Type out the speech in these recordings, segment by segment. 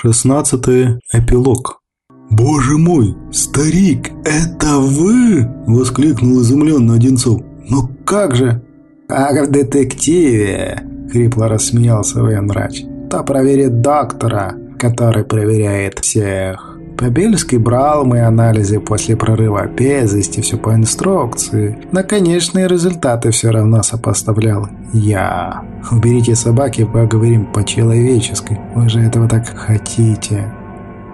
16. Эпилог. «Боже мой, старик, это вы?» – воскликнул изумленно Одинцов. «Ну как же?» «Как в детективе!» – хрипло рассмеялся военврач. «То проверит доктора, который проверяет всех». Побельский брал мои анализы после прорыва пезости, все по инструкции. На конечные результаты все равно сопоставлял я. Уберите собаки, поговорим по-человечески. Вы же этого так хотите.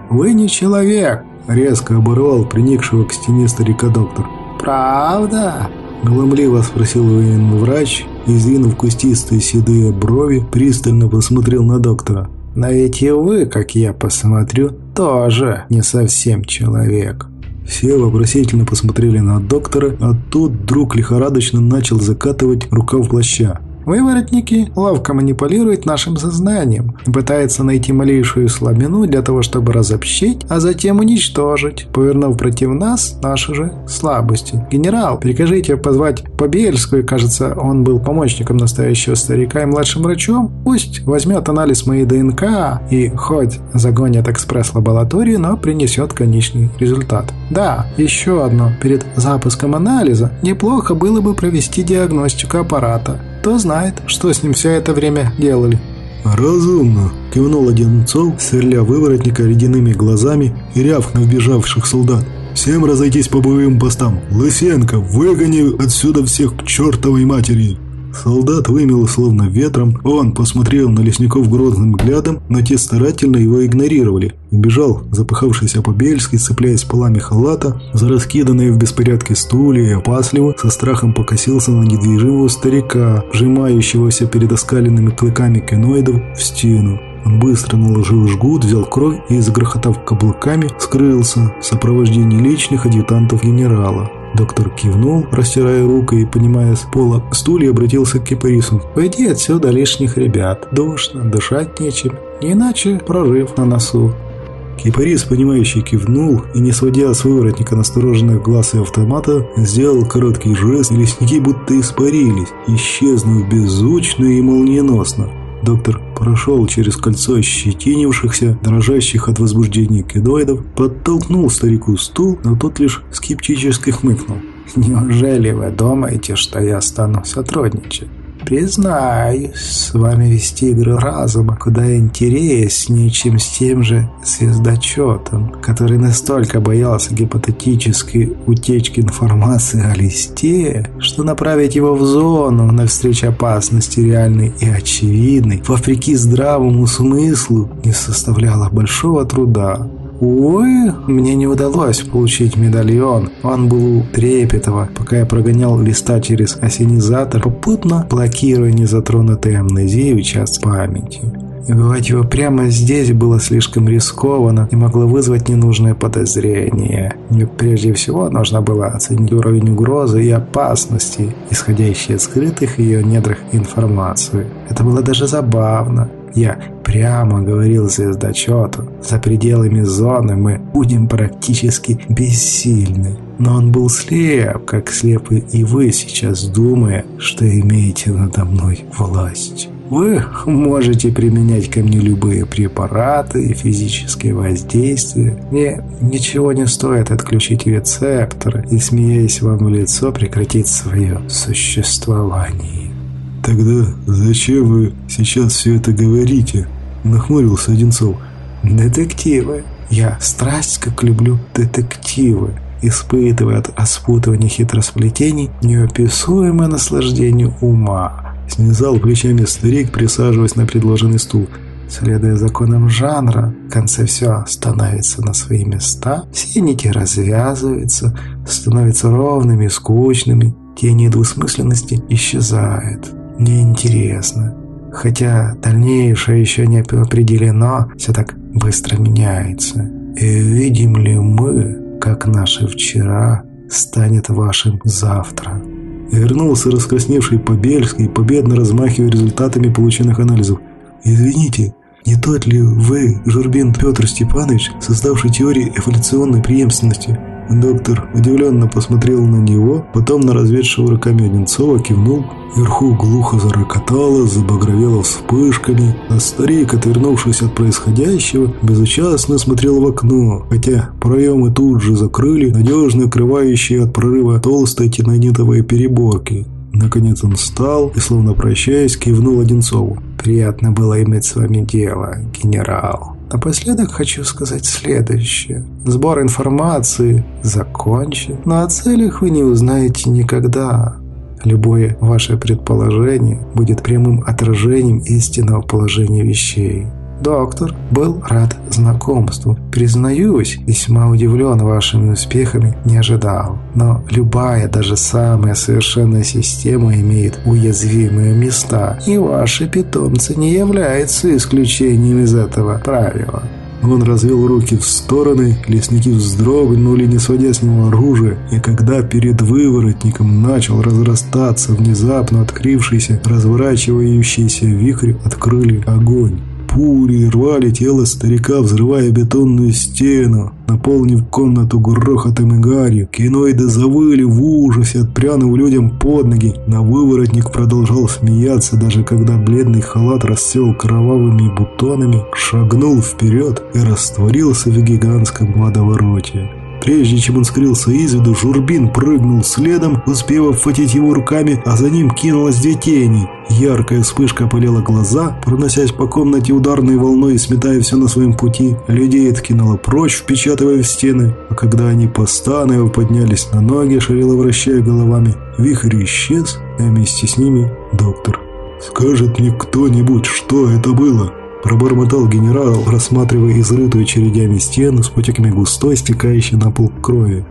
Вы не человек, резко оборвал приникшего к стене старика доктор. Правда? Глумливо спросил военный врач и, сдвинув кустистые седые брови, пристально посмотрел на доктора. Но ведь и вы, как я посмотрю, тоже не совсем человек». Все вопросительно посмотрели на доктора, а тот вдруг лихорадочно начал закатывать рукав плаща. Выворотники ловко манипулируют нашим сознанием, пытаются найти малейшую слабину для того, чтобы разобщить, а затем уничтожить, повернув против нас наши же слабости. Генерал, прикажите позвать Побельскую, кажется, он был помощником настоящего старика и младшим врачом. Пусть возьмет анализ моей ДНК и хоть загонит экспресс-лабораторию, но принесет конечный результат. Да, еще одно. Перед запуском анализа неплохо было бы провести диагностику аппарата. Кто знает, что с ним все это время делали. «Разумно!» – кивнул Одинцов, сверля выворотника ледяными глазами и рявкнув бежавших солдат. «Всем разойтись по боевым постам! Лысенко, выгони отсюда всех к чертовой матери!» Солдат вымел словно ветром, он посмотрел на лесников грозным взглядом, но те старательно его игнорировали. Бежал запыхавшийся Побельский, цепляясь полами халата, за раскиданные в беспорядке стулья и опасливо, со страхом покосился на недвижимого старика, сжимающегося перед оскаленными клыками киноидов в стену. Он быстро наложил жгут, взял кровь и, загрохотав каблуками, скрылся в сопровождении личных адъютантов генерала. Доктор кивнул, растирая руку и, понимая с пола стул, и обратился к кипарису. «Пойди отсюда лишних ребят. Душно, дышать нечем. Не иначе прорыв на носу». Кипарис, понимающий, кивнул и, не сводя с выворотника настороженных глаз и автомата, сделал короткий жест, и лесники будто испарились, исчезнув беззвучно и молниеносно. Доктор прошел через кольцо ощетинившихся, дрожащих от возбуждения кедоидов, подтолкнул старику стул, но тот лишь скептически хмыкнул. «Неужели вы думаете, что я стану сотрудничать?» Признаюсь, с вами вести игры разума куда интереснее, чем с тем же звездочетом, который настолько боялся гипотетической утечки информации о листе, что направить его в зону навстречу опасности реальной и очевидной, вопреки здравому смыслу, не составляло большого труда. Увы, мне не удалось получить медальон. Он был у Трепетова, пока я прогонял листа через осенизатор, попутно блокируя незатронутый амнезией участок памяти. И бывать его прямо здесь было слишком рискованно и могло вызвать ненужное подозрение. Мне прежде всего нужно было оценить уровень угрозы и опасности, исходящие от скрытых в ее недрах информации. Это было даже забавно. Я прямо говорил звездочету, за пределами зоны мы будем практически бессильны. Но он был слеп, как слепы и вы сейчас, думая, что имеете надо мной власть. Вы можете применять ко мне любые препараты и физические воздействия. Мне ничего не стоит отключить рецепторы и, смеясь вам в лицо, прекратить свое существование. «Тогда зачем вы сейчас все это говорите?» – нахмурился Одинцов. «Детективы. Я страсть как люблю детективы» испытывая от распутывания хитросплетений неописуемое наслаждение ума. Снизал плечами старик, присаживаясь на предложенный стул. Следуя законам жанра, в конце все становится на свои места, все нити развязываются, становятся ровными, скучными, тени двусмысленности исчезают неинтересно. Хотя дальнейшее еще не определено, все так быстро меняется. И видим ли мы, как наше вчера станет вашим завтра? Вернулся раскрасневший Побельский, победно размахивая результатами полученных анализов. «Извините, не тот ли вы, Журбин Петр Степанович, создавший теорию эволюционной преемственности?» Доктор удивленно посмотрел на него, потом на разведшего руками Одинцова кивнул. Вверху глухо зарокотало, забагровело вспышками, а старик, отвернувшись от происходящего, безучастно смотрел в окно, хотя проемы тут же закрыли, надежно укрывающие от прорыва толстой тинонитовой переборки. Наконец он встал и, словно прощаясь, кивнул Одинцову. «Приятно было иметь с вами дело, генерал». Напоследок хочу сказать следующее. Сбор информации закончен, но о целях вы не узнаете никогда. Любое ваше предположение будет прямым отражением истинного положения вещей. Доктор был рад знакомству. Признаюсь, весьма удивлен вашими успехами, не ожидал. Но любая, даже самая совершенная система имеет уязвимые места, и ваши питомцы не являются исключением из этого правила. Он развел руки в стороны, лесники вздрогнули, не сводя с него оружия, и когда перед выворотником начал разрастаться внезапно открывшийся, разворачивающийся вихрь, открыли огонь. Пули рвали тело старика, взрывая бетонную стену, наполнив комнату грохотом и гарью. Киноиды завыли в ужасе, отпрянув людям под ноги. На выворотник продолжал смеяться, даже когда бледный халат расцвел кровавыми бутонами, шагнул вперед и растворился в гигантском водовороте. Прежде чем он скрылся из виду, Журбин прыгнул следом, успев обхватить его руками, а за ним кинулась две тени. Яркая вспышка опалила глаза, проносясь по комнате ударной волной и сметая все на своем пути. Людей откинула прочь, впечатывая в стены. А когда они постановая поднялись на ноги, шарило вращая головами, вихрь исчез, а вместе с ними доктор. «Скажет мне кто-нибудь, что это было?» Пробормотал генерал, рассматривая изрытую очередями стену с потеками густой, стекающей на пол крови.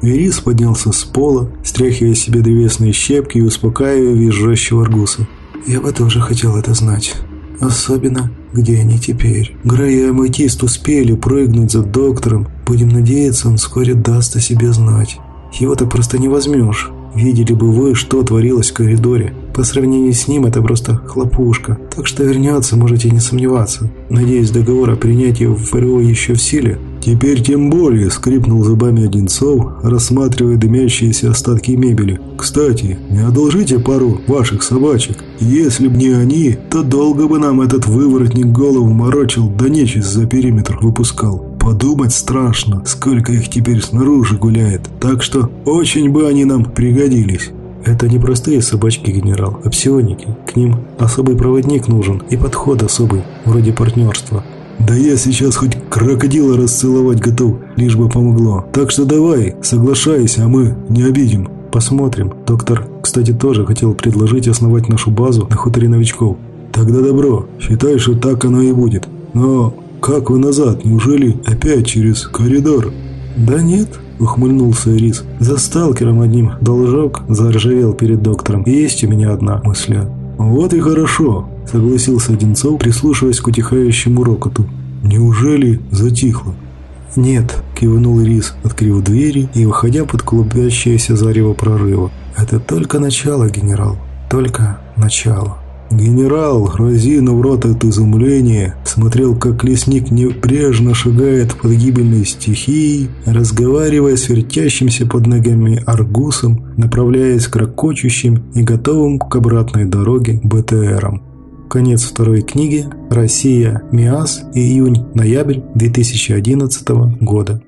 Верис поднялся с пола, стряхивая себе древесные щепки и успокаивая визжащего аргуса. «Я бы тоже хотел это знать. Особенно, где они теперь. Грей и Аметист успели прыгнуть за доктором. Будем надеяться, он вскоре даст о себе знать. Его так просто не возьмешь. Видели бы вы, что творилось в коридоре. По сравнению с ним это просто хлопушка. Так что вернется, можете не сомневаться. Надеюсь, договор о принятии в ФРО еще в силе. Теперь тем более, скрипнул зубами Одинцов, рассматривая дымящиеся остатки мебели. Кстати, не одолжите пару ваших собачек. Если б не они, то долго бы нам этот выворотник голову морочил, да нечисть за периметр выпускал. Подумать страшно, сколько их теперь снаружи гуляет. Так что очень бы они нам пригодились. Это не простые собачки, генерал, а псионики. К ним особый проводник нужен и подход особый, вроде партнерства. Да я сейчас хоть крокодила расцеловать готов, лишь бы помогло. Так что давай, соглашайся, а мы не обидим. Посмотрим. Доктор, кстати, тоже хотел предложить основать нашу базу на хуторе новичков. Тогда добро. Считай, что так оно и будет. Но как вы назад? Неужели опять через коридор? Да нет, ухмыльнулся Ирис. За сталкером одним должок заржавел перед доктором. Есть у меня одна мысль. Вот и хорошо, согласился Одинцов, прислушиваясь к утихающему рокоту. Неужели затихло? «Нет», – кивнул Рис, открыв двери и выходя под клубящееся зарево прорыва. «Это только начало, генерал, только начало». Генерал, разинув рот от изумления, смотрел, как лесник небрежно шагает под гибельной стихией, разговаривая с вертящимся под ногами аргусом, направляясь к ракочущим и готовым к обратной дороге БТРам. Конец второй книги. Россия. МИАС. Июнь-ноябрь 2011 года.